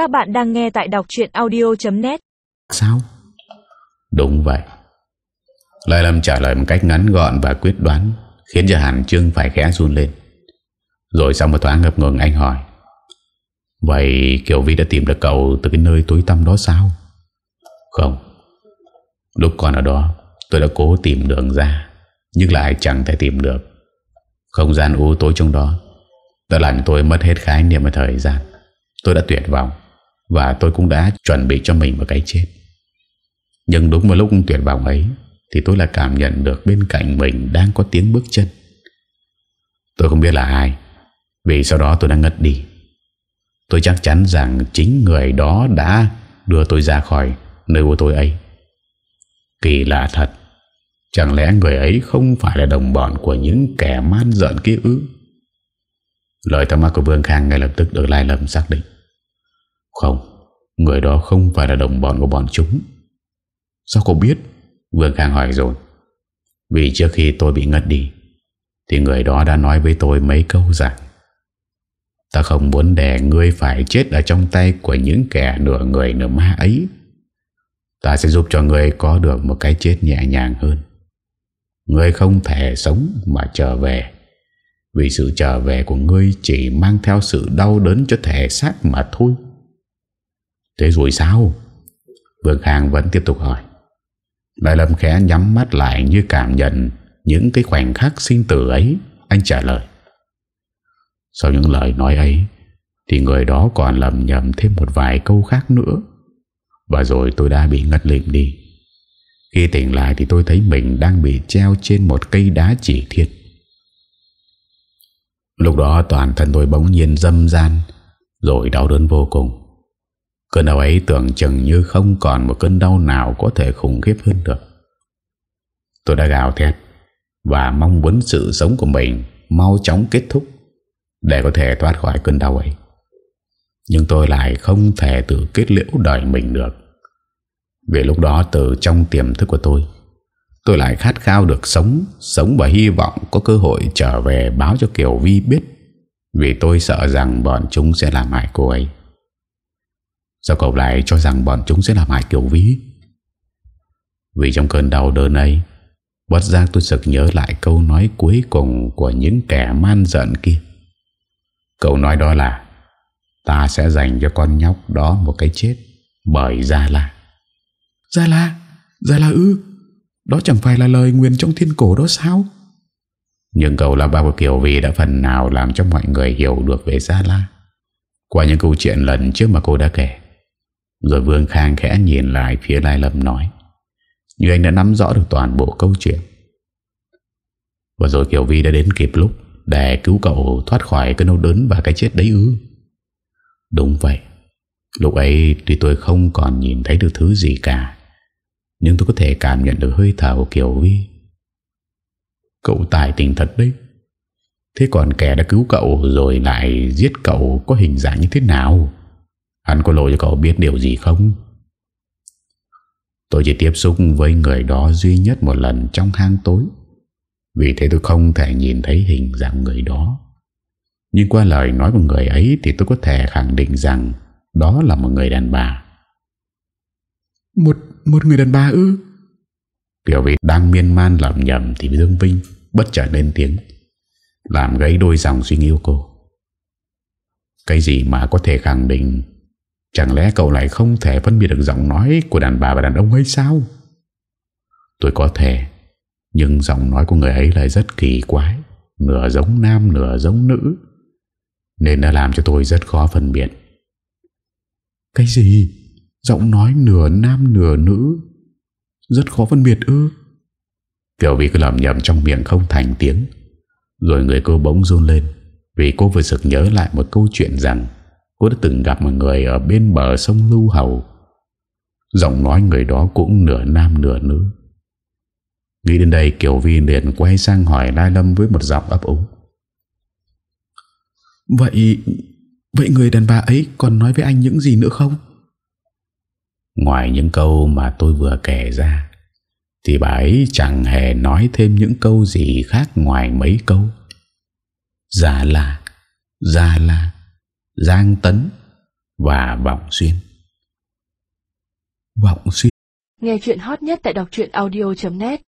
Các bạn đang nghe tại đọc chuyện audio.net Sao? Đúng vậy. Lời Lâm trả lời một cách ngắn gọn và quyết đoán Khiến cho Hàn Trương phải khẽ run lên. Rồi sau một thoáng ngập ngừng anh hỏi Vậy Kiều Vi đã tìm được cậu Từ cái nơi tối tăm đó sao? Không. Lúc còn ở đó tôi đã cố tìm đường ra Nhưng lại chẳng thể tìm được. Không gian u tối trong đó Đã làm tôi mất hết khái niệm và thời gian. Tôi đã tuyệt vọng và tôi cũng đã chuẩn bị cho mình một cái chết Nhưng đúng vào lúc tuyệt vọng ấy, Thì tôi lại cảm nhận được bên cạnh mình đang có tiếng bước chân Tôi không biết là ai, Vì sau đó tôi đã ngất đi Tôi chắc chắn rằng chính người đó đã đưa tôi ra khỏi nơi của tôi ấy. Kỳ lạ thật. Chẳng lẽ người ấy không phải là đồng bọn của những kẻ man giận kia ư? Lời thắc mắc của Vương Khang ngay lập tức được Lai Lâm xác định. Không, người đó không phải là đồng bọn của bọn chúng. Sao cô biết? Vương Khang hỏi rồi. Vì trước khi tôi bị ngất đi, thì người đó đã nói với tôi mấy câu rằng Ta không muốn để ngươi phải chết ở trong tay của những kẻ nửa người nửa ma ấy. Ta sẽ giúp cho ngươi có được một cái chết nhẹ nhàng hơn. Ngươi không thể sống mà trở về. Vì sự trở về của ngươi chỉ mang theo sự đau đớn cho thể xác mà thôi. Thế rồi sao? Vương Khang vẫn tiếp tục hỏi. Đại Lâm khẽ nhắm mắt lại như cảm nhận những cái khoảnh khắc sinh tử ấy. Anh trả lời. Sau những lời nói ấy, Thì người đó còn lầm nhầm thêm một vài câu khác nữa Và rồi tôi đã bị ngất lịm đi Khi tỉnh lại thì tôi thấy mình đang bị treo trên một cây đá chỉ thiên. Lúc đó toàn thân tôi bỗng nhiên dâm gian, Rồi đau đớn vô cùng Cơn đau ấy tưởng chừng như không còn một cơn đau nào có thể khủng khiếp hơn được Tôi đã gào thét Và mong muốn sự sống của mình mau chóng kết thúc để có thể thoát khỏi cơn đau ấy. Nhưng tôi lại không thể tự kết liễu đời mình được. Vì lúc đó từ trong tiềm thức của tôi, tôi lại khát khao được sống, sống và hy vọng có cơ hội trở về báo cho Kiều Vi biết. Vì tôi sợ rằng bọn chúng sẽ làm hại cô ấy. Sao cậu lại cho rằng bọn chúng sẽ làm hại Kiều Vi? Vì trong cơn đau đớn ấy, bất giác tôi sực nhớ lại câu nói cuối cùng của những kẻ man giận kia. Cậu nói đó là Ta sẽ dành cho con nhóc đó một cái chết Bởi Gia La. Gia La? Gia La ư? Đó chẳng phải là lời nguyện trong thiên cổ đó sao? Nhưng cậu là ba của Kiều Vi đã phần nào làm cho mọi người hiểu được về Gia La Qua những câu chuyện lần trước mà cô đã kể rồi Vương Khang khẽ nhìn lại phía Lai Lâm nói, Như anh đã nắm rõ được toàn bộ câu chuyện. Và rồi Kiều Vi đã đến kịp lúc để cứu cậu thoát khỏi cái nâu đớn và cái chết đấy ư? Đúng vậy. Lúc ấy tuy tôi không còn nhìn thấy được thứ gì cả, Nhưng tôi có thể cảm nhận được hơi thở của Kiều Vi. Cậu tài tình thật đấy. Thế còn kẻ đã cứu cậu rồi lại giết cậu có hình dạng như thế nào? Hắn có lỗi cho cậu biết điều gì không? Tôi chỉ tiếp xúc với người đó duy nhất một lần trong hang tối. Vì thế tôi không thể nhìn thấy hình dạng người đó Nhưng qua lời nói của người ấy Thì tôi có thể khẳng định rằng Đó là một người đàn bà Một một người đàn bà ư Kiểu vì đang miên man lầm nhầm Thì Dương Vinh bất chợt lên tiếng Làm gãy đôi dòng suy nghĩ của cô Cái gì mà có thể khẳng định Chẳng lẽ cậu lại không thể phân biệt được giọng nói Của đàn bà và đàn ông hay sao? Tôi có thể, nhưng giọng nói của người ấy lại rất kỳ quái, Nửa giống nam, nửa giống nữ, Nên đã làm cho tôi rất khó phân biệt. Cái gì? Giọng nói nửa nam, nửa nữ, Rất khó phân biệt ư? Kiểu vì cứ làm nhầm trong miệng không thành tiếng, Rồi người cô bỗng run lên Vì cô vừa sực nhớ lại một câu chuyện rằng Cô đã từng gặp một người ở bên bờ sông Lưu Hầu Giọng nói người đó cũng nửa nam nửa nữ Nghĩ đến đây Kiều Vi liền quay sang hỏi Lai Lâm với một giọng ấp úng. Vậy Vậy người đàn bà ấy còn nói với anh những gì nữa không? Ngoài những câu mà tôi vừa kể ra Thì bà ấy chẳng hề nói thêm những câu gì khác ngoài mấy câu Già là Già là Giang Tấn và Vọng Xuyên. Vọng xuyên Nghe chuyện hot nhất tại đọc truyện audio.net